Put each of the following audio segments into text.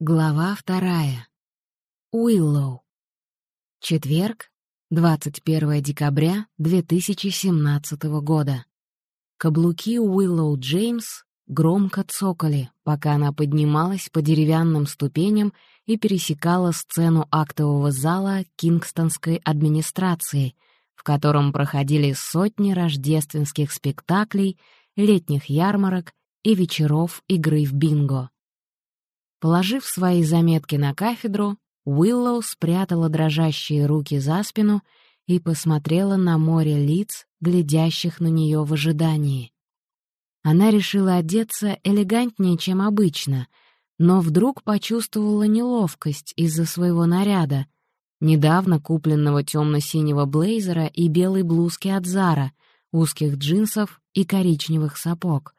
Глава вторая. Уиллоу. Четверг, 21 декабря 2017 года. Каблуки Уиллоу Джеймс громко цокали, пока она поднималась по деревянным ступеням и пересекала сцену актового зала Кингстонской администрации, в котором проходили сотни рождественских спектаклей, летних ярмарок и вечеров игры в бинго. Положив свои заметки на кафедру, Уиллоу спрятала дрожащие руки за спину и посмотрела на море лиц, глядящих на нее в ожидании. Она решила одеться элегантнее, чем обычно, но вдруг почувствовала неловкость из-за своего наряда, недавно купленного темно-синего блейзера и белой блузки от Зара, узких джинсов и коричневых сапог.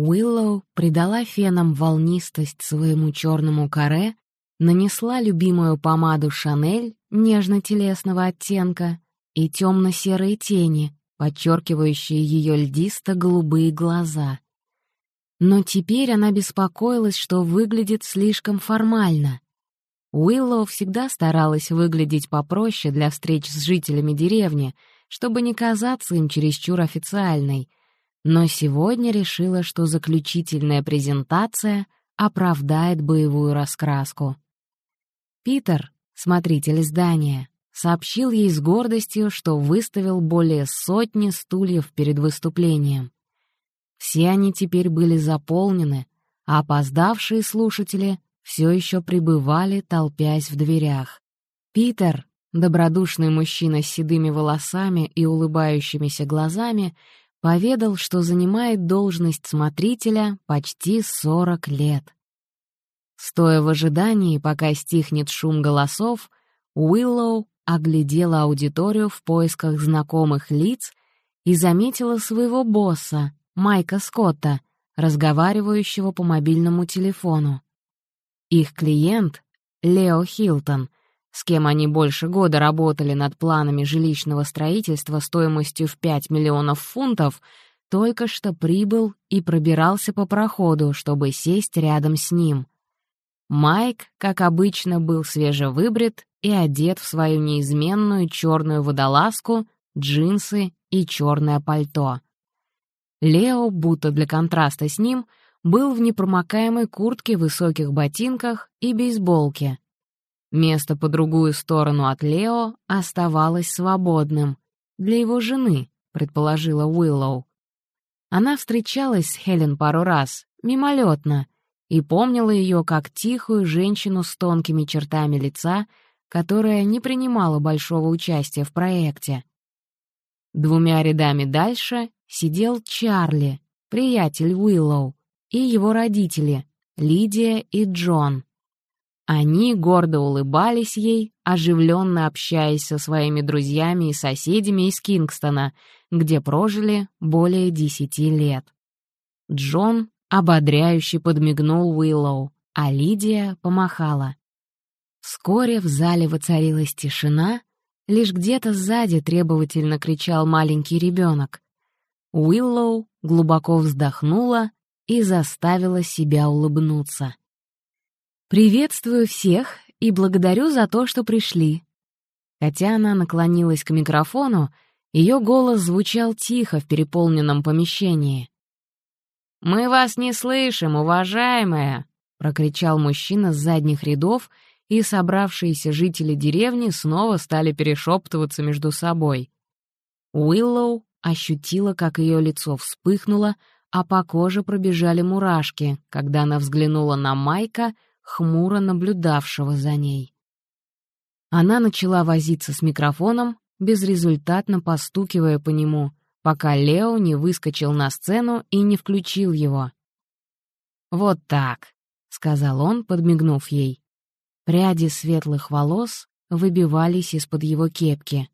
Уиллоу придала фенам волнистость своему черному каре, нанесла любимую помаду «Шанель» нежно-телесного оттенка и темно-серые тени, подчеркивающие ее льдисто-голубые глаза. Но теперь она беспокоилась, что выглядит слишком формально. Уиллоу всегда старалась выглядеть попроще для встреч с жителями деревни, чтобы не казаться им чересчур официальной — но сегодня решила, что заключительная презентация оправдает боевую раскраску. Питер, смотритель здания, сообщил ей с гордостью, что выставил более сотни стульев перед выступлением. Все они теперь были заполнены, а опоздавшие слушатели все еще пребывали, толпясь в дверях. Питер, добродушный мужчина с седыми волосами и улыбающимися глазами, поведал, что занимает должность смотрителя почти 40 лет. Стоя в ожидании, пока стихнет шум голосов, Уиллоу оглядела аудиторию в поисках знакомых лиц и заметила своего босса, Майка Скотта, разговаривающего по мобильному телефону. Их клиент, Лео Хилтон, с кем они больше года работали над планами жилищного строительства стоимостью в 5 миллионов фунтов, только что прибыл и пробирался по проходу, чтобы сесть рядом с ним. Майк, как обычно, был свежевыбрит и одет в свою неизменную черную водолазку, джинсы и черное пальто. Лео, будто для контраста с ним, был в непромокаемой куртке, высоких ботинках и бейсболке — Место по другую сторону от Лео оставалось свободным. Для его жены, предположила Уиллоу. Она встречалась с Хелен пару раз, мимолетно, и помнила ее как тихую женщину с тонкими чертами лица, которая не принимала большого участия в проекте. Двумя рядами дальше сидел Чарли, приятель Уиллоу, и его родители, Лидия и Джон. Они гордо улыбались ей, оживленно общаясь со своими друзьями и соседями из Кингстона, где прожили более десяти лет. Джон ободряюще подмигнул Уиллоу, а Лидия помахала. Вскоре в зале воцарилась тишина, лишь где-то сзади требовательно кричал маленький ребенок. Уиллоу глубоко вздохнула и заставила себя улыбнуться. «Приветствую всех и благодарю за то, что пришли». Хотя она наклонилась к микрофону, ее голос звучал тихо в переполненном помещении. «Мы вас не слышим, уважаемая!» — прокричал мужчина с задних рядов, и собравшиеся жители деревни снова стали перешептываться между собой. Уиллоу ощутила, как ее лицо вспыхнуло, а по коже пробежали мурашки, когда она взглянула на Майка — хмуро наблюдавшего за ней. Она начала возиться с микрофоном, безрезультатно постукивая по нему, пока Лео не выскочил на сцену и не включил его. «Вот так», — сказал он, подмигнув ей. Пряди светлых волос выбивались из-под его кепки.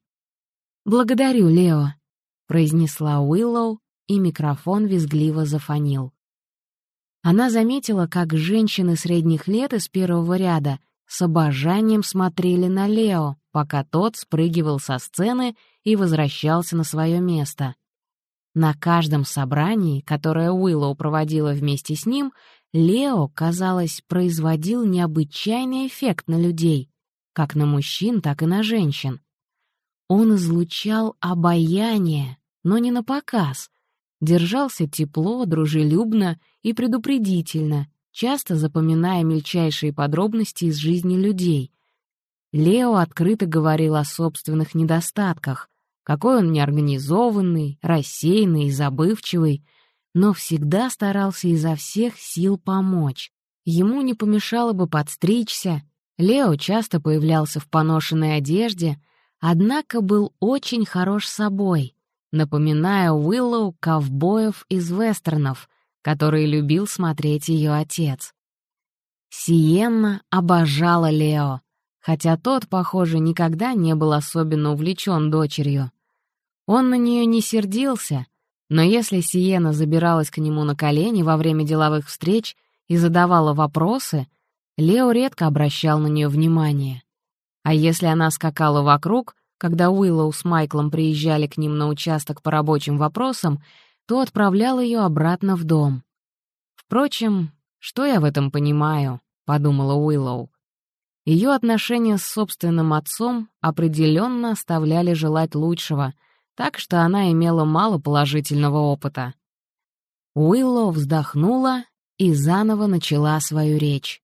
«Благодарю, Лео», — произнесла Уиллоу, и микрофон визгливо зафонил. Она заметила, как женщины средних лет из первого ряда с обожанием смотрели на Лео, пока тот спрыгивал со сцены и возвращался на свое место. На каждом собрании, которое Уиллоу проводила вместе с ним, Лео, казалось, производил необычайный эффект на людей, как на мужчин, так и на женщин. Он излучал обаяние, но не на показ. Держался тепло, дружелюбно и предупредительно, часто запоминая мельчайшие подробности из жизни людей. Лео открыто говорил о собственных недостатках, какой он неорганизованный, рассеянный и забывчивый, но всегда старался изо всех сил помочь. Ему не помешало бы подстричься, Лео часто появлялся в поношенной одежде, однако был очень хорош собой, напоминая Уиллоу ковбоев из вестернов, которые любил смотреть ее отец. Сиенна обожала Лео, хотя тот, похоже, никогда не был особенно увлечен дочерью. Он на нее не сердился, но если Сиена забиралась к нему на колени во время деловых встреч и задавала вопросы, Лео редко обращал на нее внимание. А если она скакала вокруг, когда Уиллоу с Майклом приезжали к ним на участок по рабочим вопросам, то отправлял ее обратно в дом. «Впрочем, что я в этом понимаю?» — подумала Уиллоу. Ее отношения с собственным отцом определенно оставляли желать лучшего — так что она имела мало положительного опыта. Уиллоу вздохнула и заново начала свою речь.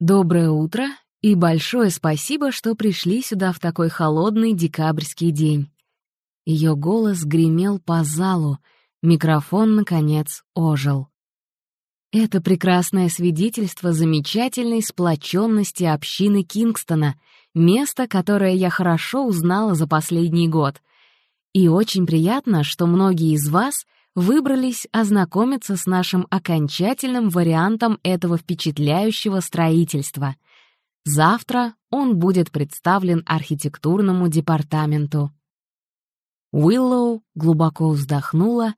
«Доброе утро и большое спасибо, что пришли сюда в такой холодный декабрьский день». Ее голос гремел по залу, микрофон, наконец, ожил. Это прекрасное свидетельство замечательной сплоченности общины Кингстона, место, которое я хорошо узнала за последний год — и очень приятно, что многие из вас выбрались ознакомиться с нашим окончательным вариантом этого впечатляющего строительства. Завтра он будет представлен архитектурному департаменту. Уиллоу глубоко вздохнула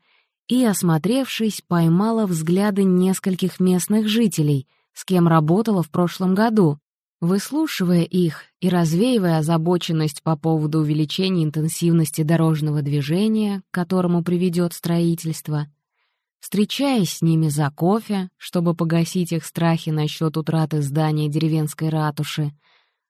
и, осмотревшись, поймала взгляды нескольких местных жителей, с кем работала в прошлом году, Выслушивая их и развеивая озабоченность по поводу увеличения интенсивности дорожного движения, к которому приведет строительство, встречаясь с ними за кофе, чтобы погасить их страхи насчет утраты здания деревенской ратуши,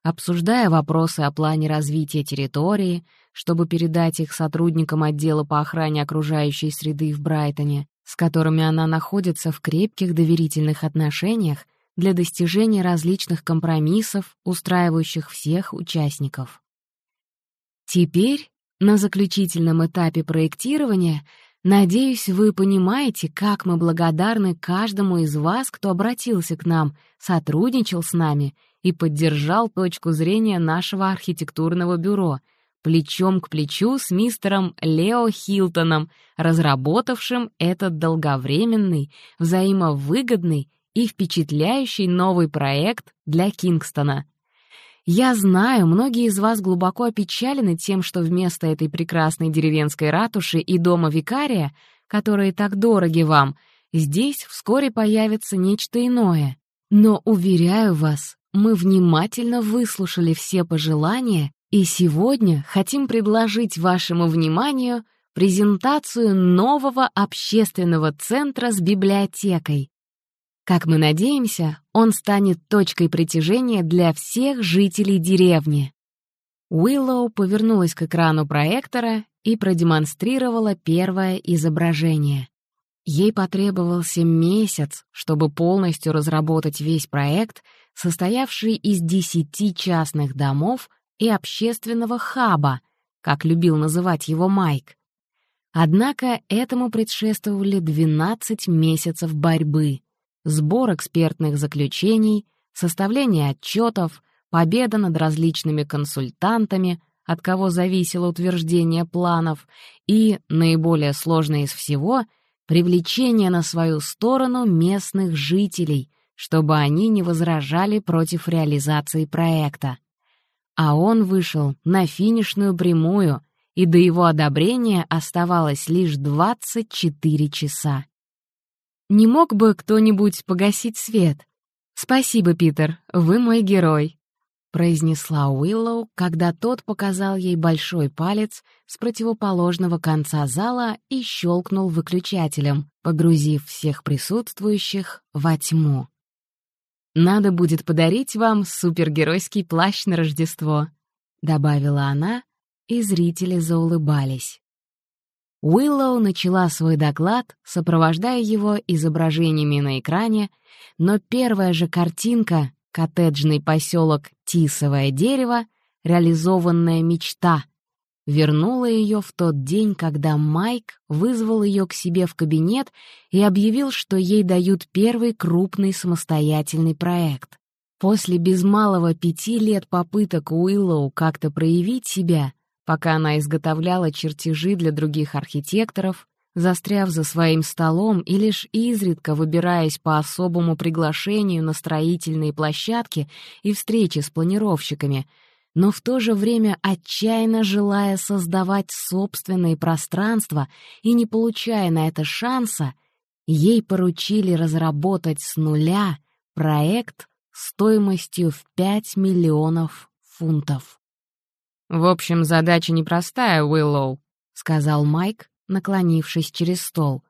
обсуждая вопросы о плане развития территории, чтобы передать их сотрудникам отдела по охране окружающей среды в Брайтоне, с которыми она находится в крепких доверительных отношениях, для достижения различных компромиссов, устраивающих всех участников. Теперь, на заключительном этапе проектирования, надеюсь, вы понимаете, как мы благодарны каждому из вас, кто обратился к нам, сотрудничал с нами и поддержал точку зрения нашего архитектурного бюро — плечом к плечу с мистером Лео Хилтоном, разработавшим этот долговременный, взаимовыгодный и впечатляющий новый проект для Кингстона. Я знаю, многие из вас глубоко опечалены тем, что вместо этой прекрасной деревенской ратуши и дома викария, которые так дороги вам, здесь вскоре появится нечто иное. Но, уверяю вас, мы внимательно выслушали все пожелания и сегодня хотим предложить вашему вниманию презентацию нового общественного центра с библиотекой, как мы надеемся, он станет точкой притяжения для всех жителей деревни. Уиллоу повернулась к экрану проектора и продемонстрировала первое изображение. Ей потребовался месяц, чтобы полностью разработать весь проект, состоявший из десяти частных домов и общественного хаба, как любил называть его Майк. Однако этому предшествовали 12 месяцев борьбы — сбор экспертных заключений, составление отчетов, победа над различными консультантами, от кого зависело утверждение планов, и, наиболее сложное из всего, привлечение на свою сторону местных жителей, чтобы они не возражали против реализации проекта. А он вышел на финишную прямую, и до его одобрения оставалось лишь 24 часа. Не мог бы кто-нибудь погасить свет? Спасибо, Питер, вы мой герой. произнесла Уиллоу, когда тот показал ей большой палец с противоположного конца зала и щелкнул выключателем, погрузив всех присутствующих во тьму. «Надо будет подарить вам супергеройский плащ на Рождество», — добавила она, и зрители заулыбались. Уиллоу начала свой доклад, сопровождая его изображениями на экране, но первая же картинка — коттеджный поселок Тисовое дерево, реализованная мечта — вернула ее в тот день, когда Майк вызвал ее к себе в кабинет и объявил, что ей дают первый крупный самостоятельный проект. После без малого пяти лет попыток Уиллоу как-то проявить себя — пока она изготовляла чертежи для других архитекторов, застряв за своим столом и лишь изредка выбираясь по особому приглашению на строительные площадки и встречи с планировщиками, но в то же время отчаянно желая создавать собственные пространства и не получая на это шанса, ей поручили разработать с нуля проект стоимостью в 5 миллионов фунтов. «В общем, задача непростая, Уиллоу», — сказал Майк, наклонившись через стол.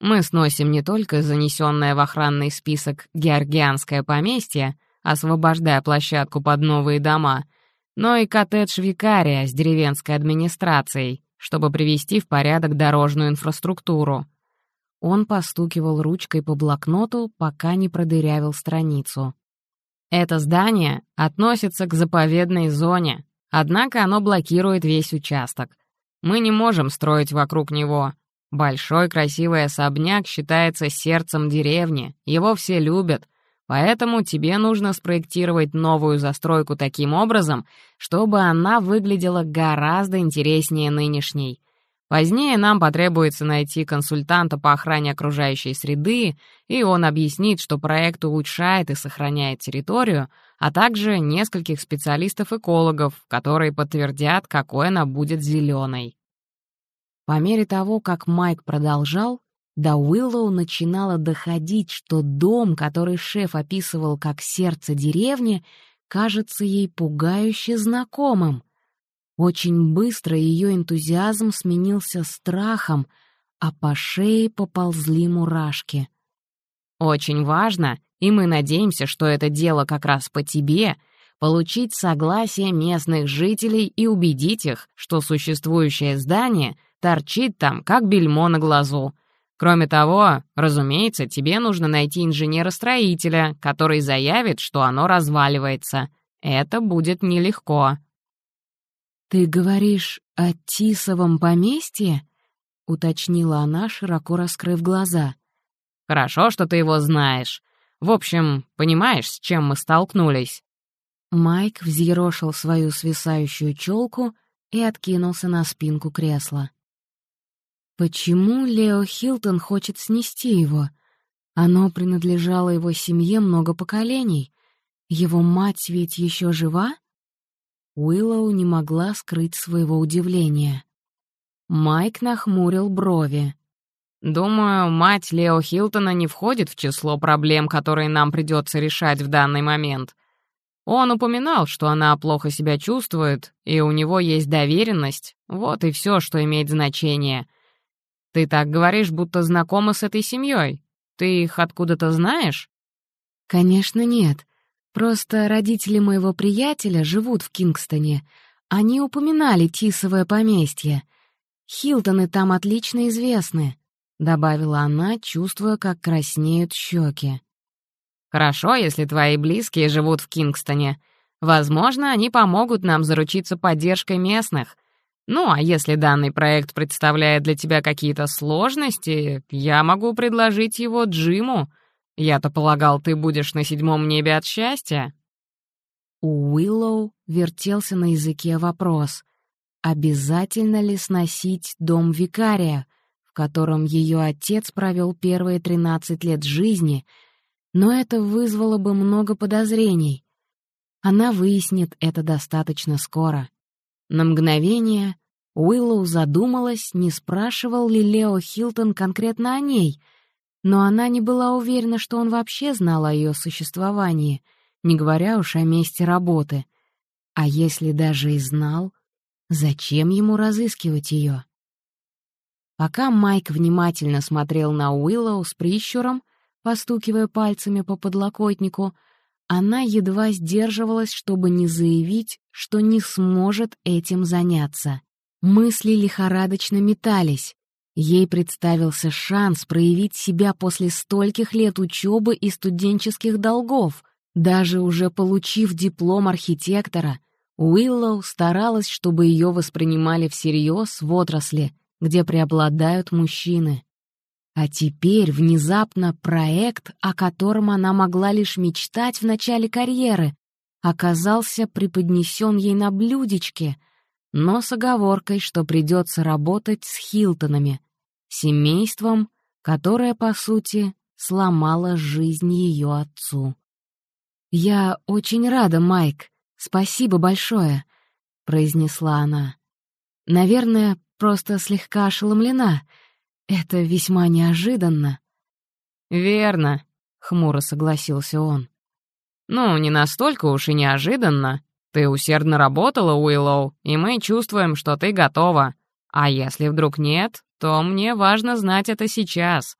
«Мы сносим не только занесенное в охранный список георгианское поместье, освобождая площадку под новые дома, но и коттедж викария с деревенской администрацией, чтобы привести в порядок дорожную инфраструктуру». Он постукивал ручкой по блокноту, пока не продырявил страницу. «Это здание относится к заповедной зоне, Однако оно блокирует весь участок. Мы не можем строить вокруг него. Большой красивый особняк считается сердцем деревни, его все любят, поэтому тебе нужно спроектировать новую застройку таким образом, чтобы она выглядела гораздо интереснее нынешней. Позднее нам потребуется найти консультанта по охране окружающей среды, и он объяснит, что проект улучшает и сохраняет территорию, а также нескольких специалистов-экологов, которые подтвердят, какой она будет зеленой. По мере того, как Майк продолжал, до Уиллоу начинало доходить, что дом, который шеф описывал как сердце деревни, кажется ей пугающе знакомым — очень быстро ее энтузиазм сменился страхом, а по шее поползли мурашки. «Очень важно, и мы надеемся, что это дело как раз по тебе», получить согласие местных жителей и убедить их, что существующее здание торчит там, как бельмо на глазу. Кроме того, разумеется, тебе нужно найти инженера-строителя, который заявит, что оно разваливается. Это будет нелегко. «Ты говоришь о Тисовом поместье?» — уточнила она, широко раскрыв глаза. «Хорошо, что ты его знаешь. В общем, понимаешь, с чем мы столкнулись?» Майк взъерошил свою свисающую челку и откинулся на спинку кресла. «Почему Лео Хилтон хочет снести его? Оно принадлежало его семье много поколений. Его мать ведь еще жива?» Уиллоу не могла скрыть своего удивления. Майк нахмурил брови. «Думаю, мать Лео Хилтона не входит в число проблем, которые нам придется решать в данный момент. Он упоминал, что она плохо себя чувствует, и у него есть доверенность. Вот и все, что имеет значение. Ты так говоришь, будто знакома с этой семьей. Ты их откуда-то знаешь?» «Конечно нет. Просто родители моего приятеля живут в Кингстоне. Они упоминали Тисовое поместье. Хилтоны там отлично известны», — добавила она, чувствуя, как краснеют щеки. «Хорошо, если твои близкие живут в Кингстоне. Возможно, они помогут нам заручиться поддержкой местных. Ну, а если данный проект представляет для тебя какие-то сложности, я могу предложить его Джиму», я-то полагал, ты будешь на седьмом небе от счастья?» У Уиллоу вертелся на языке вопрос, обязательно ли сносить дом викария, в котором ее отец провел первые тринадцать лет жизни, но это вызвало бы много подозрений. Она выяснит это достаточно скоро. На мгновение Уиллоу задумалась, не спрашивал ли Лео Хилтон конкретно о ней — но она не была уверена, что он вообще знал о ее существовании, не говоря уж о месте работы — А если даже и знал, зачем ему разыскивать ее? Пока Майк внимательно смотрел на Уиллоу с прищуром, постукивая пальцами по подлокотнику, она едва сдерживалась, чтобы не заявить, что не сможет этим заняться. Мысли лихорадочно метались. Ей представился шанс проявить себя после стольких лет учебы и студенческих долгов. Даже уже получив диплом архитектора, Уиллоу старалась, чтобы ее воспринимали всерьез в отрасли, где преобладают мужчины. А теперь внезапно проект, о котором она могла лишь мечтать в начале карьеры, оказался преподнесен ей на блюдечке, но с оговоркой, что придется работать с Хилтонами, семейством, которое, по сути, сломало жизнь ее отцу. «Я очень рада, Майк. Спасибо большое», — произнесла она. «Наверное, просто слегка ошеломлена. Это весьма неожиданно». «Верно», — хмуро согласился он. «Ну, не настолько уж и неожиданно. Ты усердно работала, Уиллоу, и мы чувствуем, что ты готова. А если вдруг нет, то мне важно знать это сейчас».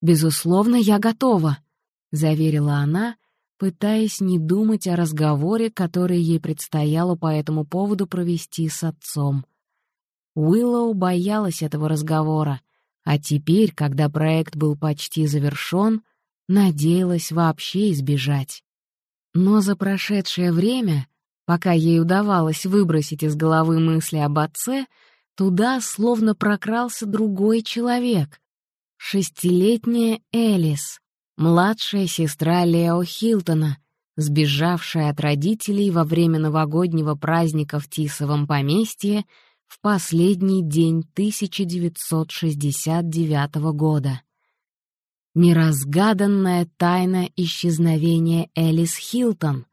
«Безусловно, я готова», — заверила она, пытаясь не думать о разговоре, который ей предстояло по этому поводу провести с отцом. Уиллоу боялась этого разговора, а теперь, когда проект был почти завершён, надеялась вообще избежать. Но за прошедшее время, пока ей удавалось выбросить из головы мысли об отце, туда словно прокрался другой человек. Шестилетняя Элис, младшая сестра Лео Хилтона, сбежавшая от родителей во время новогоднего праздника в Тисовом поместье в последний день 1969 года. Неразгаданная тайна исчезновения Элис Хилтон,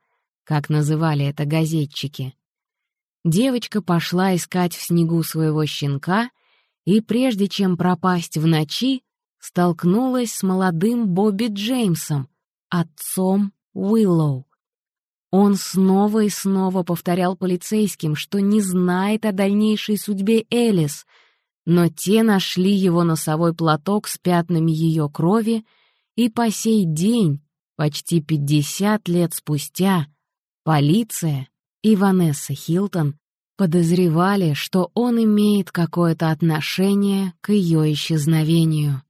как называли это газетчики. Девочка пошла искать в снегу своего щенка и, прежде чем пропасть в ночи, столкнулась с молодым Бобби Джеймсом, отцом Уиллоу. Он снова и снова повторял полицейским, что не знает о дальнейшей судьбе Элис, но те нашли его носовой платок с пятнами ее крови, и по сей день, почти 50 лет спустя, полиция и Ванесса Хилтон подозревали, что он имеет какое-то отношение к ее исчезновению.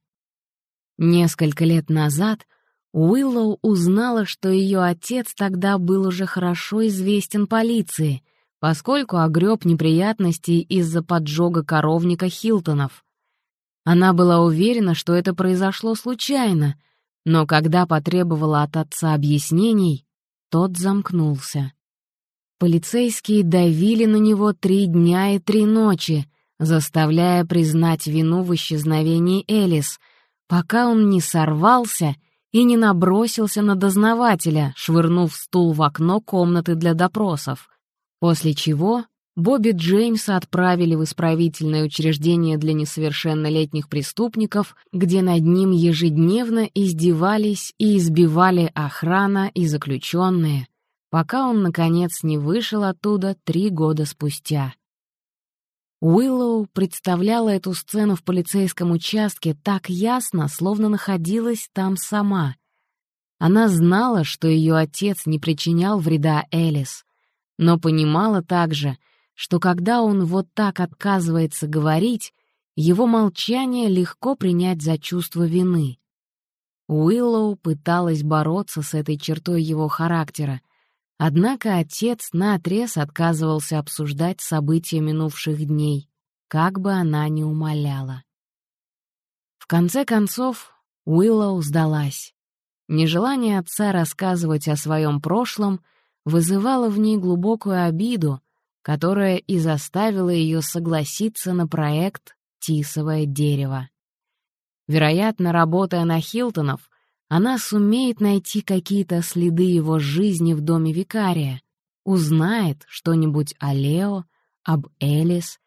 Несколько лет назад Уиллоу узнала, что ее отец тогда был уже хорошо известен полиции, поскольку огреб неприятностей из-за поджога коровника Хилтонов. Она была уверена, что это произошло случайно, но когда потребовала от отца объяснений, тот замкнулся. Полицейские давили на него три дня и три ночи, заставляя признать вину в исчезновении Элис, пока он не сорвался и не набросился на дознавателя, швырнув стул в окно комнаты для допросов, после чего Бобби Джеймса отправили в исправительное учреждение для несовершеннолетних преступников, где над ним ежедневно издевались и избивали охрана и заключенные, пока он, наконец, не вышел оттуда три года спустя. Уиллоу представляла эту сцену в полицейском участке так ясно, словно находилась там сама. Она знала, что ее отец не причинял вреда Элис, но понимала также, что когда он вот так отказывается говорить, его молчание легко принять за чувство вины. Уиллоу пыталась бороться с этой чертой его характера, Однако отец наотрез отказывался обсуждать события минувших дней, как бы она ни умоляла. В конце концов, Уиллоу сдалась. Нежелание отца рассказывать о своем прошлом вызывало в ней глубокую обиду, которая и заставила ее согласиться на проект «Тисовое дерево». Вероятно, работая на Хилтонов, она сумеет найти какие-то следы его жизни в доме викария, узнает что-нибудь о Лео, об Элис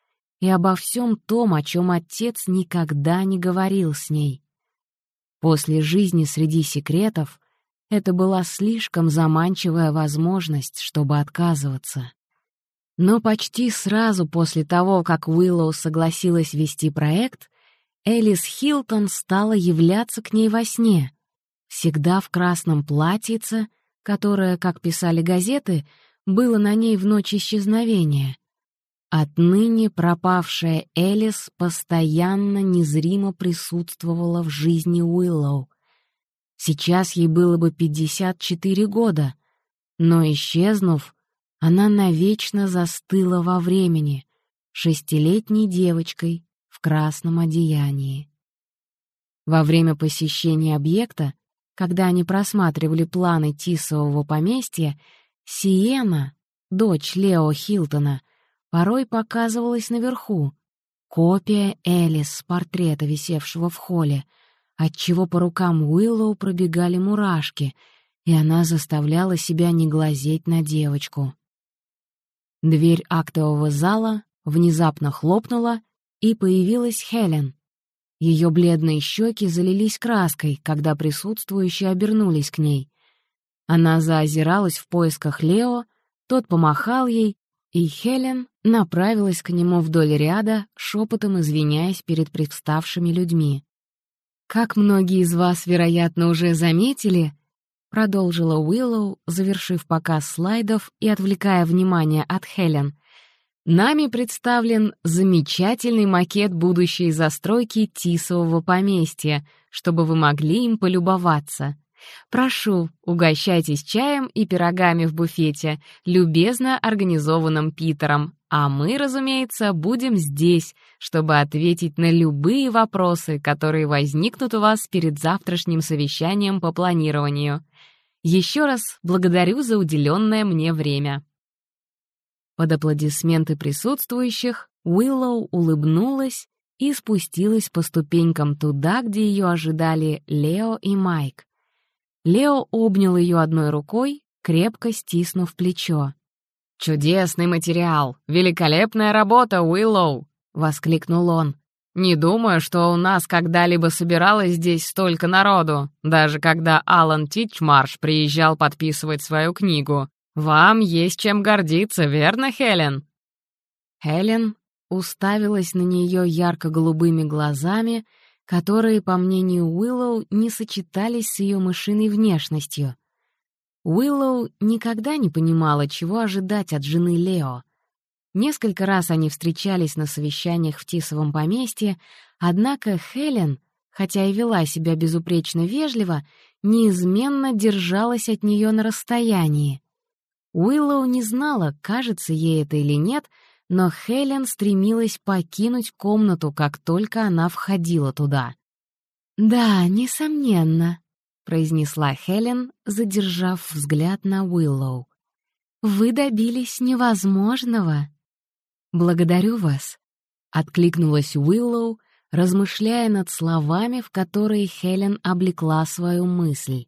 и обо всем том, о чем отец никогда не говорил с ней. После жизни среди секретов Это была слишком заманчивая возможность, чтобы отказываться. Но почти сразу после того, как Уиллоу согласилась вести проект, Элис Хилтон стала являться к ней во сне, всегда в красном платьице, которое, как писали газеты, было на ней в ночь исчезновения. Отныне пропавшая Элис постоянно незримо присутствовала в жизни Уиллоу. Сейчас ей было бы 54 года, но, исчезнув, она навечно застыла во времени, шестилетней девочкой в красном одеянии. Во время посещения объекта, когда они просматривали планы Тисового поместья, Сиена, дочь Лео Хилтона, порой показывалась наверху, копия Элис с портрета, висевшего в холле, отчего по рукам Уиллоу пробегали мурашки, и она заставляла себя не глазеть на девочку. Дверь актового зала внезапно хлопнула, и появилась Хелен. Ее бледные щеки залились краской, когда присутствующие обернулись к ней. Она заозиралась в поисках Лео, тот помахал ей, и Хелен направилась к нему вдоль ряда, шепотом извиняясь перед представшими людьми. «Как многие из вас, вероятно, уже заметили», — продолжила Уиллоу, завершив показ слайдов и отвлекая внимание от Хелен, «нами представлен замечательный макет будущей застройки Тисового поместья, чтобы вы могли им полюбоваться. Прошу, угощайтесь чаем и пирогами в буфете, любезно организованным Питером, а мы, разумеется, будем здесь, чтобы ответить на любые вопросы, которые возникнут у вас перед завтрашним совещанием по планированию. Еще раз благодарю за уделенное мне время». Под аплодисменты присутствующих Уиллоу улыбнулась и спустилась по ступенькам туда, где ее ожидали Лео и Майк. Лео обнял ее одной рукой, крепко стиснув плечо. «Чудесный материал! Великолепная работа, Уиллоу!» — воскликнул он. «Не думаю, что у нас когда-либо собиралось здесь столько народу, даже когда Алан Тичмарш приезжал подписывать свою книгу. Вам есть чем гордиться, верно, Хелен?» Хелен уставилась на нее ярко-голубыми глазами, которые, по мнению Уиллоу, не сочетались с ее мышиной внешностью. Уиллоу никогда не понимала, чего ожидать от жены Лео. Несколько раз они встречались на совещаниях в Тисовом поместье, однако Хелен, хотя и вела себя безупречно вежливо, неизменно держалась от нее на расстоянии. Уиллоу не знала, кажется ей это или нет, но Хелен стремилась покинуть комнату, как только она входила туда. «Да, несомненно», — произнесла Хелен, задержав взгляд на Уиллоу. «Вы добились невозможного». «Благодарю вас», — откликнулась Уиллоу, размышляя над словами, в которые Хелен облекла свою мысль.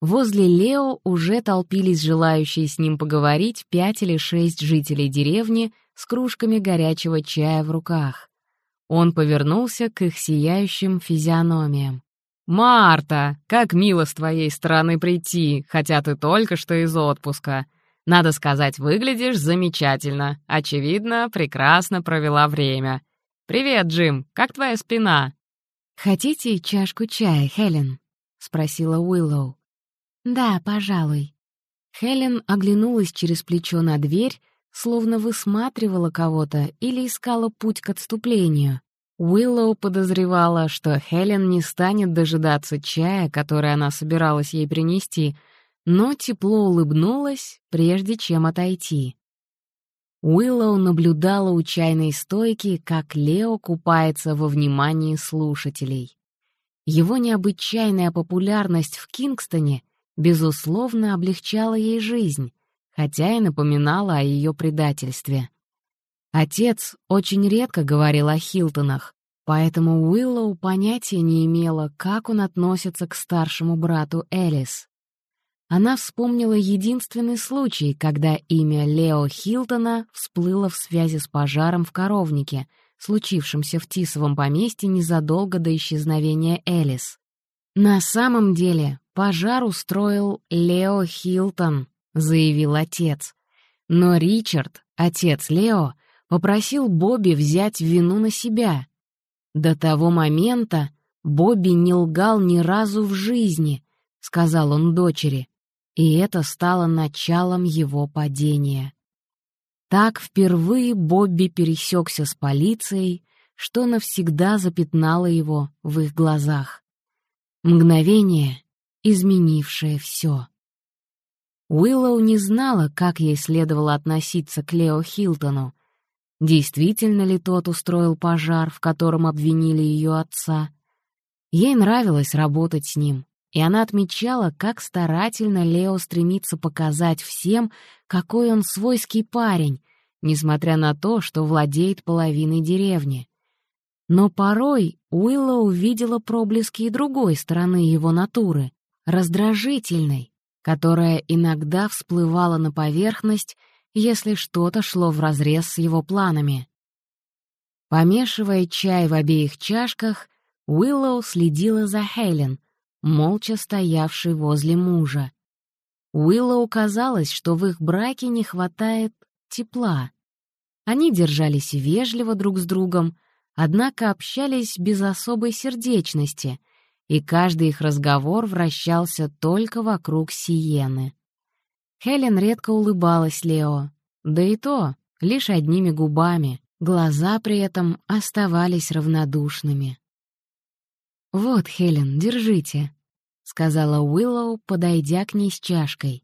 Возле Лео уже толпились желающие с ним поговорить пять или шесть жителей деревни с кружками горячего чая в руках. Он повернулся к их сияющим физиономиям. «Марта, как мило с твоей стороны прийти, хотя ты только что из отпуска. Надо сказать, выглядишь замечательно. Очевидно, прекрасно провела время. Привет, Джим, как твоя спина?» «Хотите чашку чая, Хелен?» — спросила Уиллоу. «Да, пожалуй». Хелен оглянулась через плечо на дверь, словно высматривала кого-то или искала путь к отступлению. Уиллоу подозревала, что Хелен не станет дожидаться чая, который она собиралась ей принести, но тепло улыбнулась, прежде чем отойти. Уиллоу наблюдала у чайной стойки, как Лео купается во внимании слушателей. Его необычайная популярность в Кингстоне безусловно, облегчала ей жизнь, хотя и напоминала о ее предательстве. Отец очень редко говорил о Хилтонах, поэтому Уиллоу понятия не имела, как он относится к старшему брату Элис. Она вспомнила единственный случай, когда имя Лео Хилтона всплыло в связи с пожаром в коровнике, случившимся в Тисовом поместье незадолго до исчезновения Элис. «На самом деле пожар устроил Лео Хилтон», — заявил отец. Но Ричард, отец Лео, попросил Бобби взять вину на себя. До того момента Бобби не лгал ни разу в жизни, — сказал он дочери, и это стало началом его падения. Так впервые Бобби пересекся с полицией, что навсегда запятнало его в их глазах. Мгновение, изменившее все. Уиллоу не знала, как ей следовало относиться к Лео Хилтону. Действительно ли тот устроил пожар, в котором обвинили ее отца? Ей нравилось работать с ним, и она отмечала, как старательно Лео стремится показать всем, какой он свойский парень, несмотря на то, что владеет половиной деревни. Но порой Уилла увидела проблески и другой стороны его натуры, раздражительной, которая иногда всплывала на поверхность, если что-то шло вразрез с его планами. Помешивая чай в обеих чашках, Уиллоу следила за Хелен, молча стоявшей возле мужа. Уиллоу казалось, что в их браке не хватает тепла. Они держались вежливо друг с другом, однако общались без особой сердечности, и каждый их разговор вращался только вокруг Сиены. Хелен редко улыбалась Лео, да и то лишь одними губами, глаза при этом оставались равнодушными. «Вот, Хелен, держите», — сказала Уиллоу, подойдя к ней с чашкой.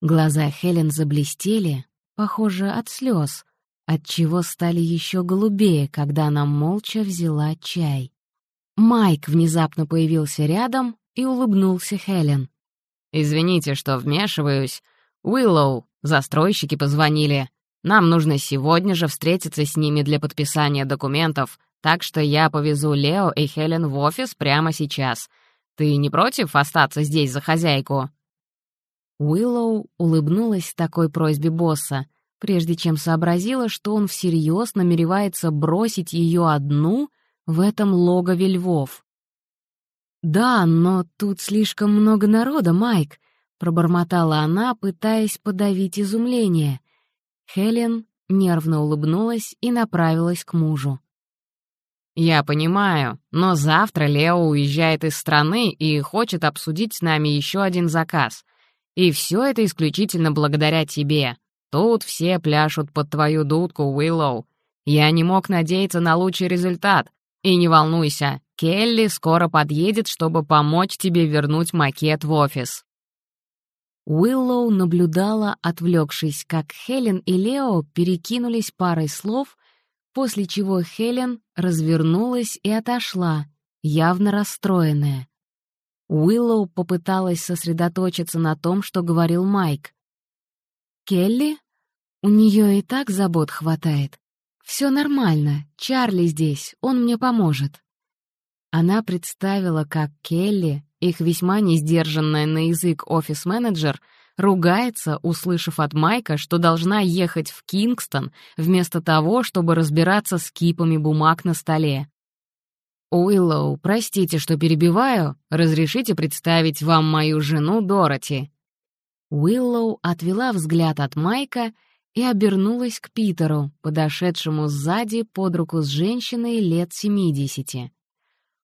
Глаза Хелен заблестели, похоже, от слез, отчего стали еще голубее, когда она молча взяла чай. Майк внезапно появился рядом и улыбнулся Хелен. «Извините, что вмешиваюсь. Уиллоу, застройщики позвонили. Нам нужно сегодня же встретиться с ними для подписания документов, так что я повезу Лео и Хелен в офис прямо сейчас. Ты не против остаться здесь за хозяйку?» Уиллоу улыбнулась такой просьбе босса, прежде чем сообразила, что он всерьез намеревается бросить ее одну в этом логове львов. «Да, но тут слишком много народа, Майк», — пробормотала она, пытаясь подавить изумление. Хелен нервно улыбнулась и направилась к мужу. «Я понимаю, но завтра Лео уезжает из страны и хочет обсудить с нами еще один заказ. И все это исключительно благодаря тебе. Тут все пляшут под твою дудку, Уиллоу. Я не мог надеяться на лучший результат. И не волнуйся, Келли скоро подъедет, чтобы помочь тебе вернуть макет в офис». Уиллоу наблюдала, отвлекшись, как Хелен и Лео перекинулись парой слов, после чего Хелен развернулась и отошла, явно расстроенная. Уиллоу попыталась сосредоточиться на том, что говорил Майк. «Келли?» У нее и так забот хватает. Все нормально, Чарли здесь, он мне поможет. Она представила, как Келли, их весьма несдержанная на язык офис-менеджер, ругается, услышав от Майка, что должна ехать в Кингстон вместо того, чтобы разбираться с кипами бумаг на столе. «Уиллоу, простите, что перебиваю, разрешите представить вам мою жену Дороти». Уиллоу отвела взгляд от Майка и обернулась к Питеру, подошедшему сзади под руку с женщиной лет семидесяти.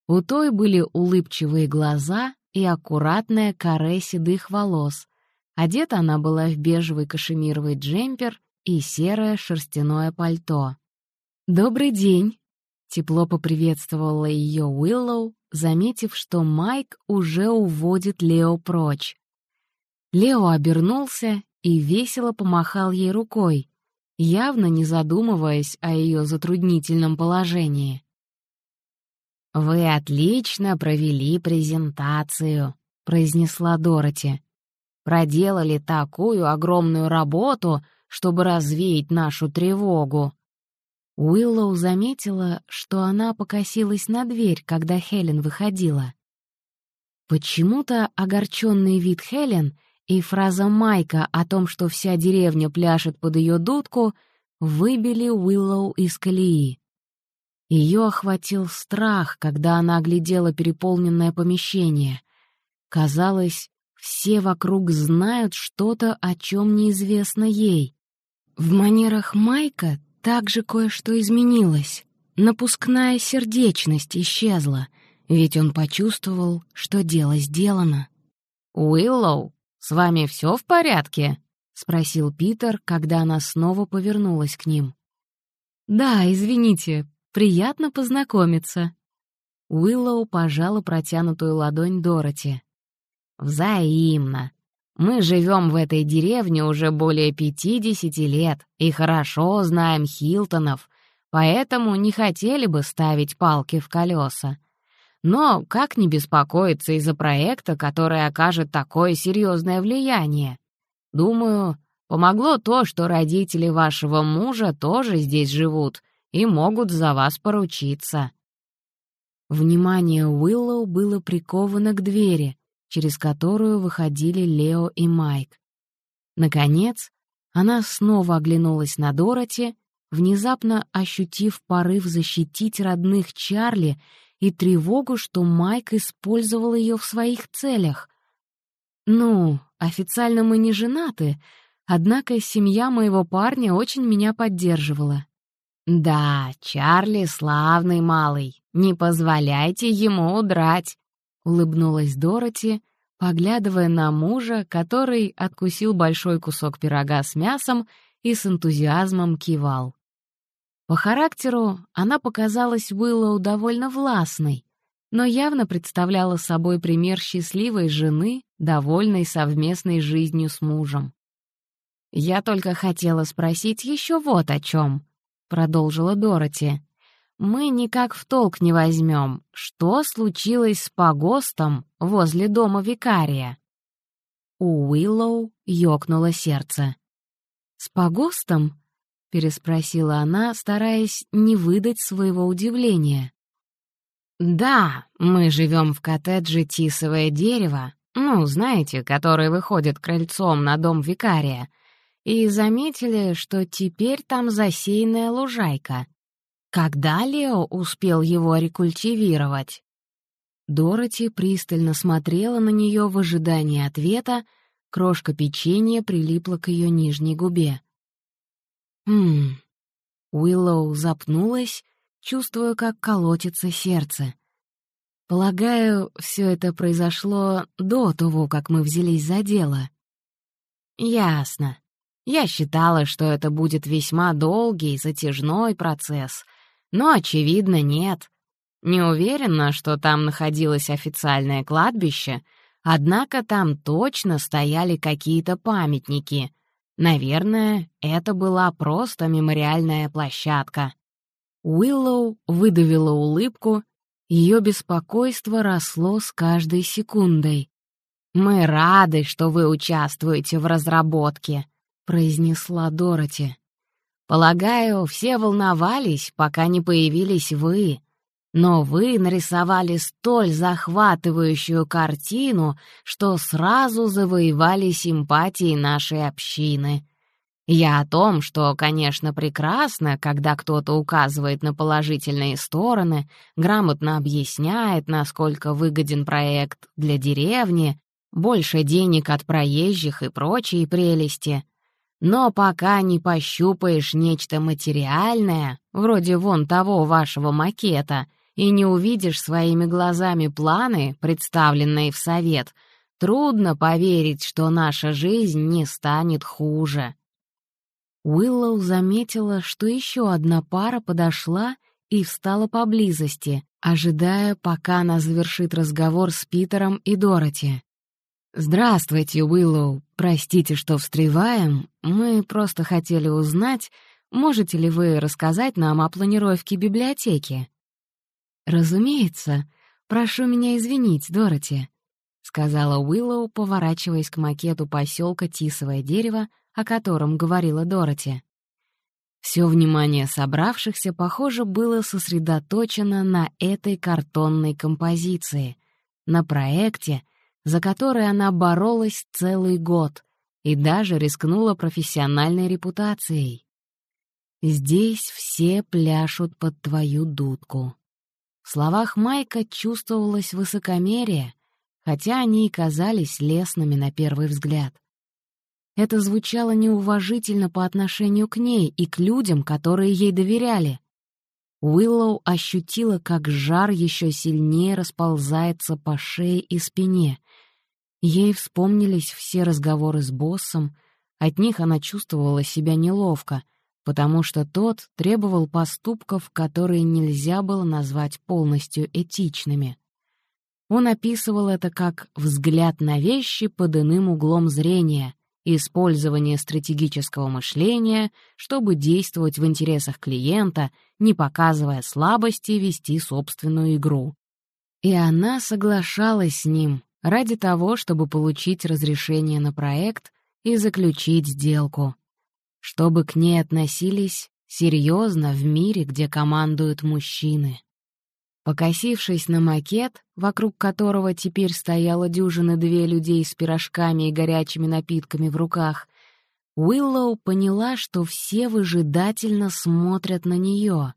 У той были улыбчивые глаза и аккуратная коре седых волос. Одета она была в бежевый кашемировый джемпер и серое шерстяное пальто. «Добрый день!» — тепло поприветствовала ее Уиллоу, заметив, что Майк уже уводит Лео прочь. Лео обернулся и весело помахал ей рукой, явно не задумываясь о ее затруднительном положении. «Вы отлично провели презентацию», — произнесла Дороти. «Проделали такую огромную работу, чтобы развеять нашу тревогу». Уиллоу заметила, что она покосилась на дверь, когда Хелен выходила. Почему-то огорченный вид Хелен — и фраза Майка о том, что вся деревня пляшет под ее дудку, выбили Уиллоу из колеи. Ее охватил страх, когда она оглядела переполненное помещение. Казалось, все вокруг знают что-то, о чем неизвестно ей. В манерах Майка также кое-что изменилось. Напускная сердечность исчезла, ведь он почувствовал, что дело сделано. «Уиллоу, с вами все в порядке?» — спросил Питер, когда она снова повернулась к ним. «Да, извините, приятно познакомиться». Уиллоу пожала протянутую ладонь Дороти. «Взаимно. Мы живем в этой деревне уже более пятидесяти лет и хорошо знаем Хилтонов, поэтому не хотели бы ставить палки в колеса. Но как не беспокоиться из-за проекта, который окажет такое серьезное влияние? Думаю, помогло то, что родители вашего мужа тоже здесь живут и могут за вас поручиться». Внимание Уиллоу было приковано к двери, через которую выходили Лео и Майк. Наконец, она снова оглянулась на Дороти, внезапно ощутив порыв защитить родных Чарли и тревогу, что Майк использовал ее в своих целях. «Ну, официально мы не женаты, однако семья моего парня очень меня поддерживала». «Да, Чарли славный малый, не позволяйте ему удрать», — улыбнулась Дороти, поглядывая на мужа, который откусил большой кусок пирога с мясом и с энтузиазмом кивал. По характеру она показалась Уиллоу довольно властной, но явно представляла собой пример счастливой жены, довольной совместной жизнью с мужем. «Я только хотела спросить еще вот о чем», — продолжила Дороти мы никак в толк не возьмем, что случилось с погостом возле дома викария. У Уиллоу ёкнуло сердце. «С погостом?» — переспросила она, стараясь не выдать своего удивления. «Да, мы живем в коттедже «Тисовое дерево», ну, знаете, который выходит крыльцом на дом викария, и заметили, что теперь там засеянная лужайка. Когда Лео успел его рекультивировать? Дороти пристально смотрела на нее в ожидании ответа, крошка печенья прилипла к ее нижней губе. «Хм...» Уиллоу запнулась, чувствуя, как колотится сердце. «Полагаю, все это произошло до того, как мы взялись за дело». «Ясно. Я считала, что это будет весьма долгий, затяжной процесс, но, очевидно, нет. Не уверена, что там находилось официальное кладбище, однако там точно стояли какие-то памятники. Наверное, это была просто мемориальная площадка. Уиллоу выдавила улыбку, ее беспокойство росло с каждой секундой. «Мы рады, что вы участвуете в разработке», — произнесла Дороти. Полагаю, все волновались, пока не появились вы. Но вы нарисовали столь захватывающую картину, что сразу завоевали симпатии нашей общины. Я о том, что, конечно, прекрасно, когда кто-то указывает на положительные стороны, грамотно объясняет, насколько выгоден проект для деревни, больше денег от проезжих и прочие прелести — но пока не пощупаешь нечто материальное, вроде вон того вашего макета, и не увидишь своими глазами планы, представленные в совет, трудно поверить, что наша жизнь не станет хуже. Уиллоу заметила, что еще одна пара подошла и встала поблизости, ожидая, пока она завершит разговор с Питером и Дороти. «Здравствуйте, Уиллоу. Простите, что встреваем. Мы просто хотели узнать, можете ли вы рассказать нам о планировке библиотеки?» «Разумеется. Прошу меня извинить, Дороти», — сказала Уиллоу, поворачиваясь к макету поселка Тисовое дерево, о котором говорила Дороти. Все внимание собравшихся, похоже, было сосредоточено на этой картонной композиции, на проекте — за который она боролась целый год и даже рискнула профессиональной репутацией. Здесь все пляшут под твою дудку. В словах Майка чувствовалось высокомерие, хотя они и казались лесными на первый взгляд. Это звучало неуважительно по отношению к ней и к людям, которые ей доверяли. Уиллоу ощутила, как жар еще сильнее расползается по шее и спине. Ей вспомнились все разговоры с боссом, от них она чувствовала себя неловко, потому что тот требовал поступков, которые нельзя было назвать полностью этичными. Он описывал это как «взгляд на вещи под иным углом зрения», использование стратегического мышления, чтобы действовать в интересах клиента, не показывая слабости вести собственную игру. И она соглашалась с ним ради того, чтобы получить разрешение на проект и заключить сделку. Чтобы к ней относились серьезно в мире, где командуют мужчины. Покосившись на макет, вокруг которого теперь стояла дюжина две людей с пирожками и горячими напитками в руках, Уиллоу поняла, что все выжидательно смотрят на нее.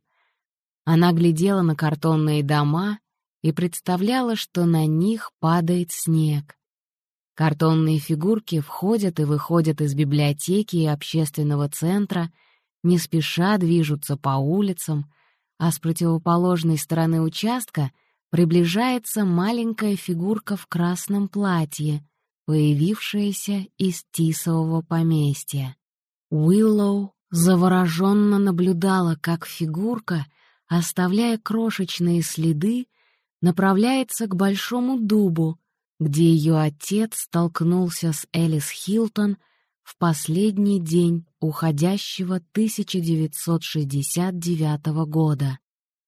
Она глядела на картонные дома и представляла, что на них падает снег. Картонные фигурки входят и выходят из библиотеки и общественного центра, не спеша движутся по улицам — а с противоположной стороны участка приближается маленькая фигурка в красном платье, появившаяся из тисового поместья. Уиллоу завороженно наблюдала, как фигурка, оставляя крошечные следы, направляется к большому дубу, где ее отец столкнулся с Элис Хилтон в последний день уходящего 1969 года.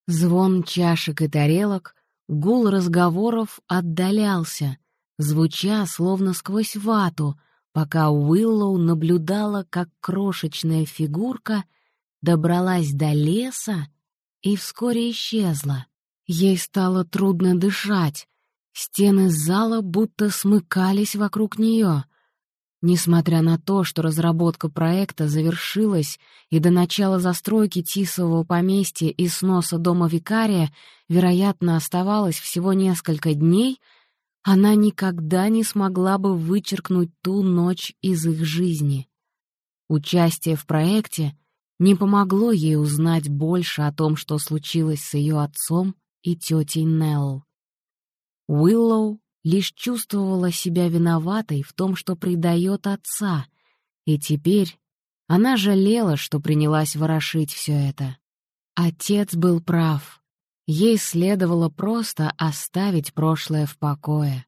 Звон чашек и тарелок, гул разговоров отдалялся, звуча словно сквозь вату, пока Уиллоу наблюдала, как крошечная фигурка добралась до леса и вскоре исчезла. Ей стало трудно дышать, стены зала будто смыкались вокруг нее — Несмотря на то, что разработка проекта завершилась и до начала застройки Тисового поместья и сноса дома викария, вероятно, оставалось всего несколько дней, она никогда не смогла бы вычеркнуть ту ночь из их жизни. Участие в проекте не помогло ей узнать больше о том, что случилось с ее отцом и тетей Нелл. Уиллоу лишь чувствовала себя виноватой в том, что предает отца, и теперь она жалела, что принялась ворошить все это. Отец был прав. Ей следовало просто оставить прошлое в покое.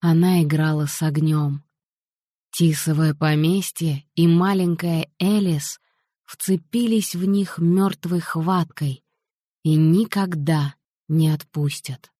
Она играла с огнем. Тисовое поместье и маленькая Элис вцепились в них мертвой хваткой и никогда не отпустят.